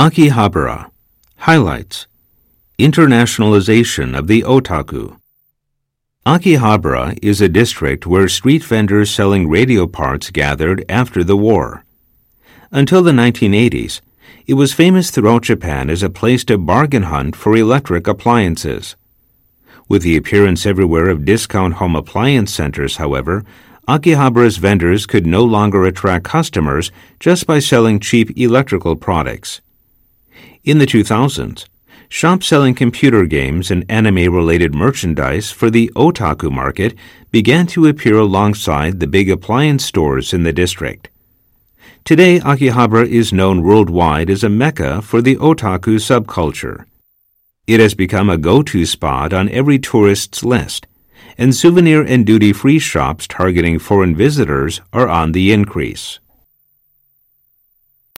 Akihabara Highlights Internationalization of the otaku. Akihabara is a district where street vendors selling radio parts gathered after the war. Until the 1980s, it was famous throughout Japan as a place to bargain hunt for electric appliances. With the appearance everywhere of discount home appliance centers, however, Akihabara's vendors could no longer attract customers just by selling cheap electrical products. In the 2000s, shops selling computer games and anime related merchandise for the otaku market began to appear alongside the big appliance stores in the district. Today, Akihabara is known worldwide as a mecca for the otaku subculture. It has become a go to spot on every tourist's list, and souvenir and duty free shops targeting foreign visitors are on the increase.